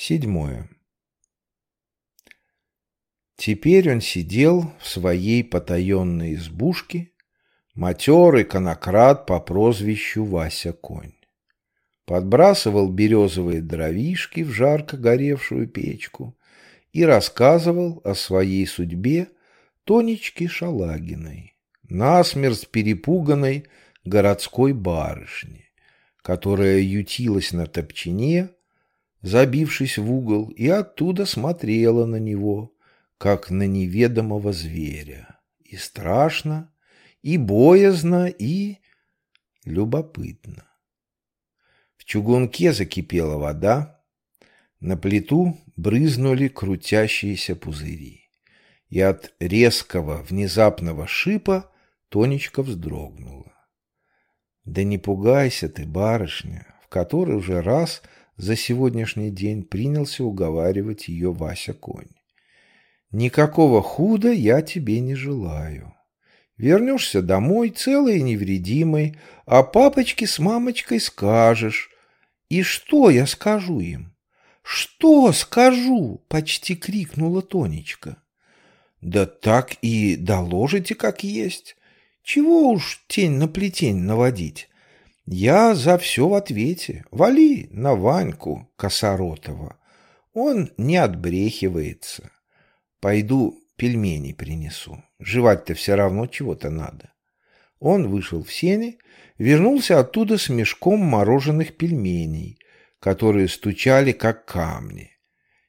Седьмое. Теперь он сидел в своей потаенной избушке, матерый конократ по прозвищу Вася Конь. Подбрасывал березовые дровишки в жарко горевшую печку и рассказывал о своей судьбе Тонечке Шалагиной, насмерть перепуганной городской барышне, которая ютилась на топчине, забившись в угол, и оттуда смотрела на него, как на неведомого зверя. И страшно, и боязно, и любопытно. В чугунке закипела вода, на плиту брызнули крутящиеся пузыри, и от резкого внезапного шипа Тонечка вздрогнула. Да не пугайся ты, барышня, в который уже раз – за сегодняшний день принялся уговаривать ее Вася Конь. «Никакого худа я тебе не желаю. Вернешься домой целый и невредимый, а папочке с мамочкой скажешь. И что я скажу им?» «Что скажу?» — почти крикнула Тонечка. «Да так и доложите, как есть. Чего уж тень на плетень наводить? Я за все в ответе. Вали на Ваньку Косоротова. Он не отбрехивается. Пойду пельмени принесу. Жевать-то все равно чего-то надо. Он вышел в сене, вернулся оттуда с мешком мороженых пельменей, которые стучали, как камни.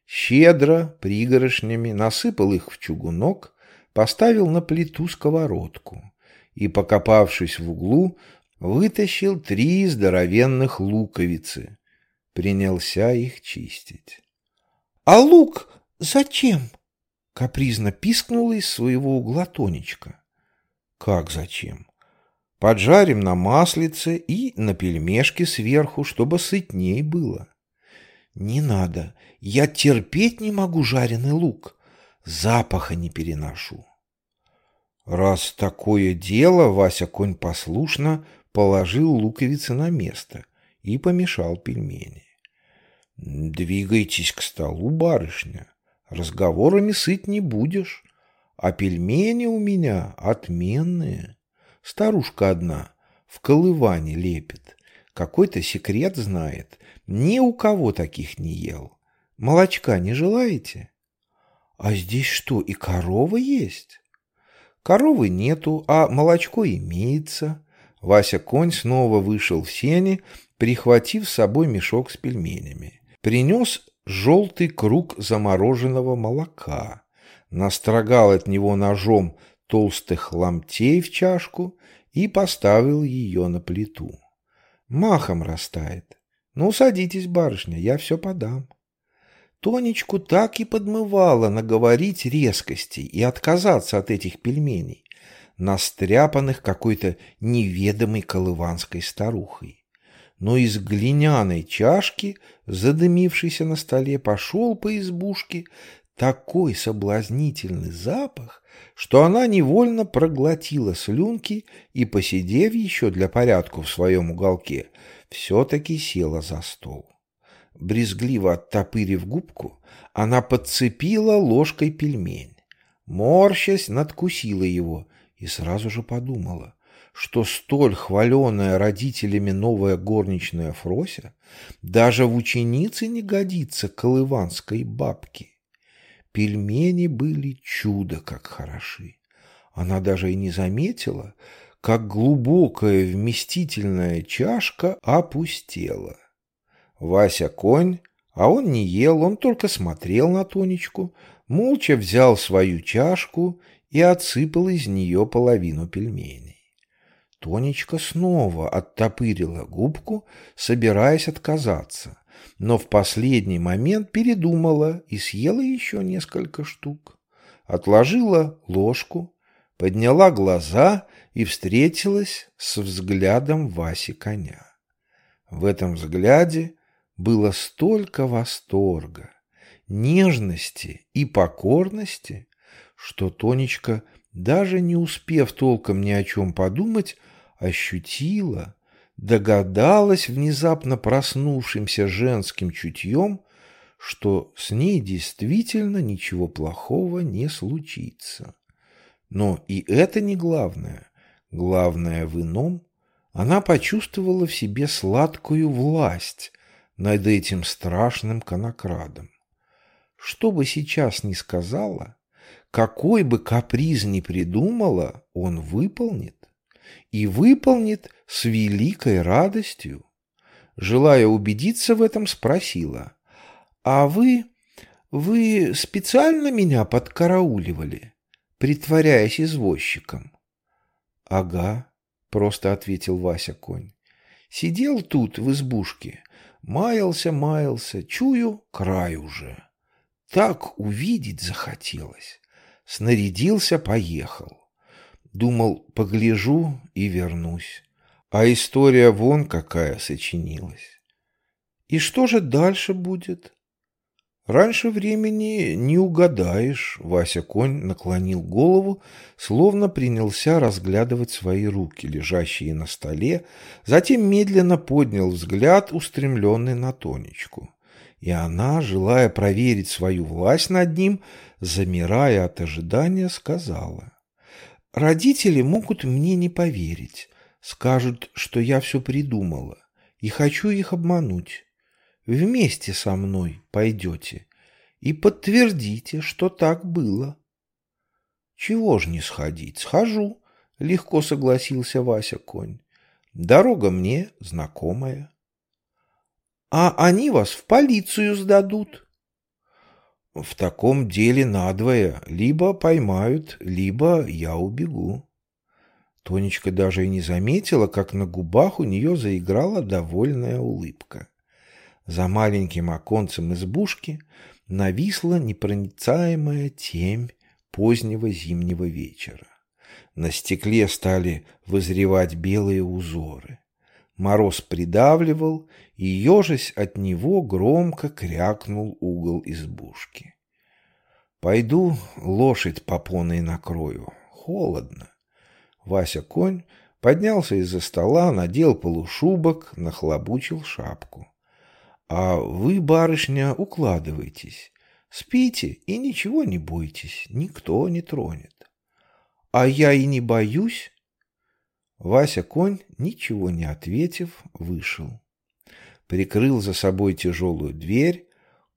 Щедро, пригорошнями, насыпал их в чугунок, поставил на плиту сковородку и, покопавшись в углу, вытащил три здоровенных луковицы, принялся их чистить. — А лук зачем? — капризно пискнула из своего угла Тонечка. — Как зачем? Поджарим на маслице и на пельмешке сверху, чтобы сытней было. — Не надо, я терпеть не могу жареный лук, запаха не переношу. Раз такое дело, Вася конь послушно положил луковицы на место и помешал пельмени. «Двигайтесь к столу, барышня, разговорами сыт не будешь, а пельмени у меня отменные. Старушка одна в колыване лепит, какой-то секрет знает, ни у кого таких не ел. Молочка не желаете? А здесь что, и корова есть? Коровы нету, а молочко имеется. Вася Конь снова вышел в сени, прихватив с собой мешок с пельменями. Принес желтый круг замороженного молока, настрогал от него ножом толстых ломтей в чашку и поставил ее на плиту. Махом растает. Ну, садитесь, барышня, я все подам. Тонечку так и подмывало наговорить резкостей и отказаться от этих пельменей настряпанных какой-то неведомой колыванской старухой. Но из глиняной чашки, задымившейся на столе, пошел по избушке такой соблазнительный запах, что она невольно проглотила слюнки и, посидев еще для порядку в своем уголке, все-таки села за стол. Брезгливо оттопырив губку, она подцепила ложкой пельмень. Морщась, надкусила его и сразу же подумала, что столь хваленая родителями новая горничная Фрося даже в ученице не годится колыванской бабки. Пельмени были чудо как хороши. Она даже и не заметила, как глубокая вместительная чашка опустела. Вася конь, а он не ел, он только смотрел на Тонечку, молча взял свою чашку и отсыпал из нее половину пельменей. Тонечка снова оттопырила губку, собираясь отказаться, но в последний момент передумала и съела еще несколько штук. Отложила ложку, подняла глаза и встретилась с взглядом Васи коня. В этом взгляде было столько восторга, нежности и покорности, что Тонечка, даже не успев толком ни о чем подумать, ощутила, догадалась внезапно проснувшимся женским чутьем, что с ней действительно ничего плохого не случится. Но и это не главное. Главное в ином. Она почувствовала в себе сладкую власть над этим страшным конокрадом. Что бы сейчас ни сказала, какой бы каприз ни придумала, он выполнит. И выполнит с великой радостью. Желая убедиться в этом, спросила, «А вы... вы специально меня подкарауливали, притворяясь извозчиком?» «Ага», — просто ответил Вася конь. «Сидел тут, в избушке, маялся, маялся, чую, край уже. Так увидеть захотелось. Снарядился, поехал. Думал, погляжу и вернусь. А история вон какая сочинилась. И что же дальше будет? Раньше времени не угадаешь. Вася конь наклонил голову, словно принялся разглядывать свои руки, лежащие на столе, затем медленно поднял взгляд, устремленный на Тонечку. И она, желая проверить свою власть над ним, замирая от ожидания, сказала. «Родители могут мне не поверить. Скажут, что я все придумала, и хочу их обмануть. Вместе со мной пойдете и подтвердите, что так было. Чего ж не сходить? Схожу, легко согласился Вася конь. Дорога мне знакомая. А они вас в полицию сдадут. В таком деле надвое. Либо поймают, либо я убегу. Тонечка даже и не заметила, как на губах у нее заиграла довольная улыбка. За маленьким оконцем избушки нависла непроницаемая темь позднего зимнего вечера. На стекле стали вызревать белые узоры. Мороз придавливал, и, ежась от него, громко крякнул угол избушки. «Пойду лошадь попоной накрою. Холодно». Вася конь поднялся из-за стола, надел полушубок, нахлобучил шапку. А вы, барышня, укладывайтесь. Спите и ничего не бойтесь, никто не тронет. А я и не боюсь. Вася конь, ничего не ответив, вышел. Прикрыл за собой тяжелую дверь,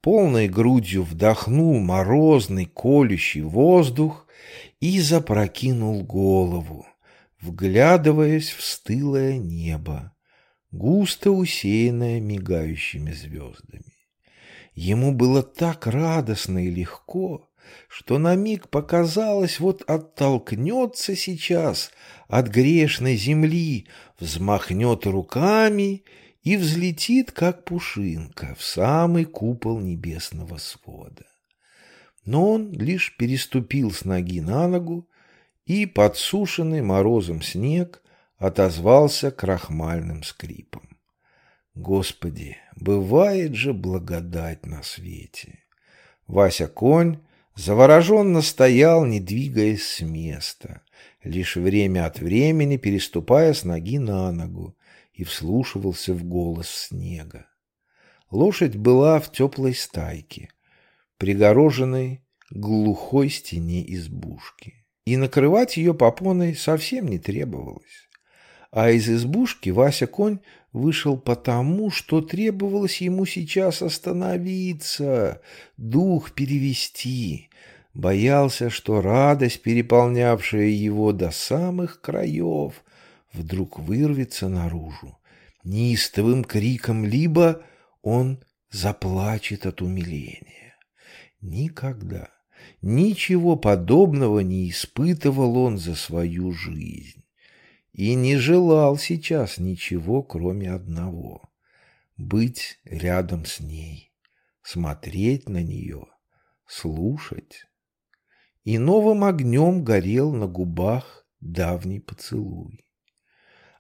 полной грудью вдохнул морозный колющий воздух и запрокинул голову вглядываясь в стылое небо, густо усеянное мигающими звездами. Ему было так радостно и легко, что на миг показалось, вот оттолкнется сейчас от грешной земли, взмахнет руками и взлетит, как пушинка, в самый купол небесного свода. Но он лишь переступил с ноги на ногу и подсушенный морозом снег отозвался крахмальным скрипом. Господи, бывает же благодать на свете. Вася конь завороженно стоял, не двигаясь с места, лишь время от времени переступая с ноги на ногу и вслушивался в голос снега. Лошадь была в теплой стайке, пригороженной глухой стене избушки и накрывать ее попоной совсем не требовалось. А из избушки Вася Конь вышел потому, что требовалось ему сейчас остановиться, дух перевести. Боялся, что радость, переполнявшая его до самых краев, вдруг вырвется наружу неистовым криком, либо он заплачет от умиления. Никогда. Ничего подобного не испытывал он за свою жизнь и не желал сейчас ничего, кроме одного — быть рядом с ней, смотреть на нее, слушать. И новым огнем горел на губах давний поцелуй.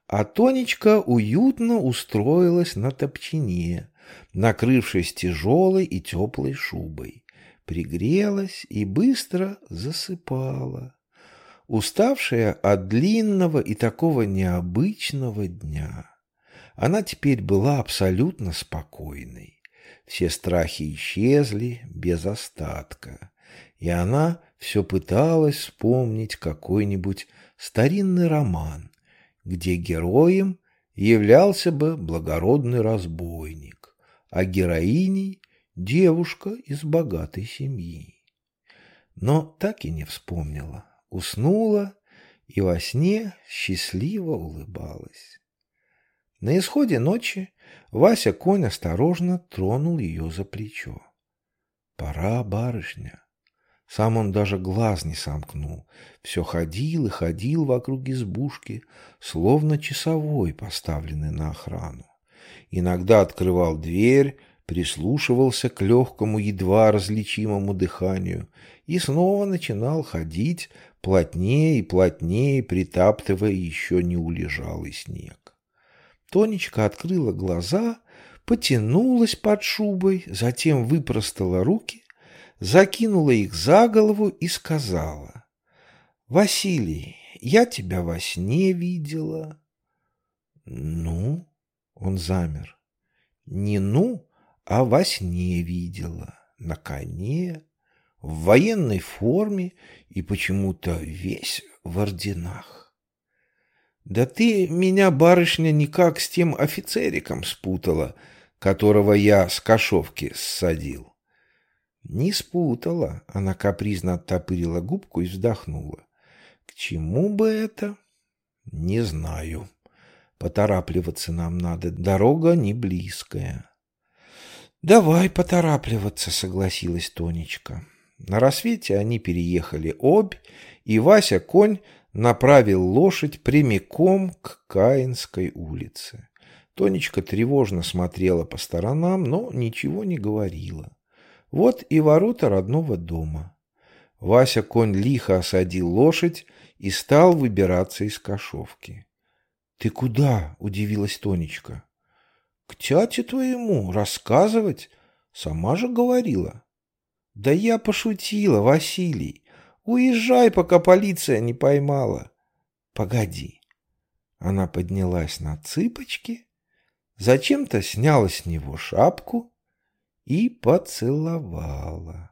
А Тонечка уютно устроилась на топчине, накрывшись тяжелой и теплой шубой пригрелась и быстро засыпала, уставшая от длинного и такого необычного дня. Она теперь была абсолютно спокойной. все страхи исчезли без остатка, и она все пыталась вспомнить какой-нибудь старинный роман, где героем являлся бы благородный разбойник, а героиней – девушка из богатой семьи. Но так и не вспомнила, уснула и во сне счастливо улыбалась. На исходе ночи Вася конь осторожно тронул ее за плечо. «Пора, барышня». Сам он даже глаз не сомкнул, все ходил и ходил вокруг избушки, словно часовой, поставленный на охрану. Иногда открывал дверь, прислушивался к легкому, едва различимому дыханию и снова начинал ходить, плотнее и плотнее, притаптывая еще не улежалый снег. Тонечка открыла глаза, потянулась под шубой, затем выпростала руки, закинула их за голову и сказала, «Василий, я тебя во сне видела». «Ну?» — он замер. «Не ну, а во сне видела, на коне, в военной форме и почему-то весь в орденах. Да ты меня, барышня, никак с тем офицериком спутала, которого я с кошовки ссадил. Не спутала, она капризно оттопырила губку и вздохнула. К чему бы это? Не знаю. Поторапливаться нам надо, дорога не близкая. Давай поторапливаться, согласилась Тонечка. На рассвете они переехали обь, и Вася конь направил лошадь прямиком к Каинской улице. Тонечка тревожно смотрела по сторонам, но ничего не говорила. Вот и ворота родного дома. Вася конь лихо осадил лошадь и стал выбираться из кошовки. — Ты куда? — удивилась Тонечка. — К тяте твоему рассказывать. Сама же говорила. Да я пошутила, Василий. Уезжай, пока полиция не поймала. Погоди. Она поднялась на цыпочки, зачем-то сняла с него шапку и поцеловала.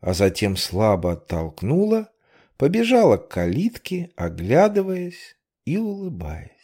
А затем слабо оттолкнула, побежала к калитке, оглядываясь и улыбаясь.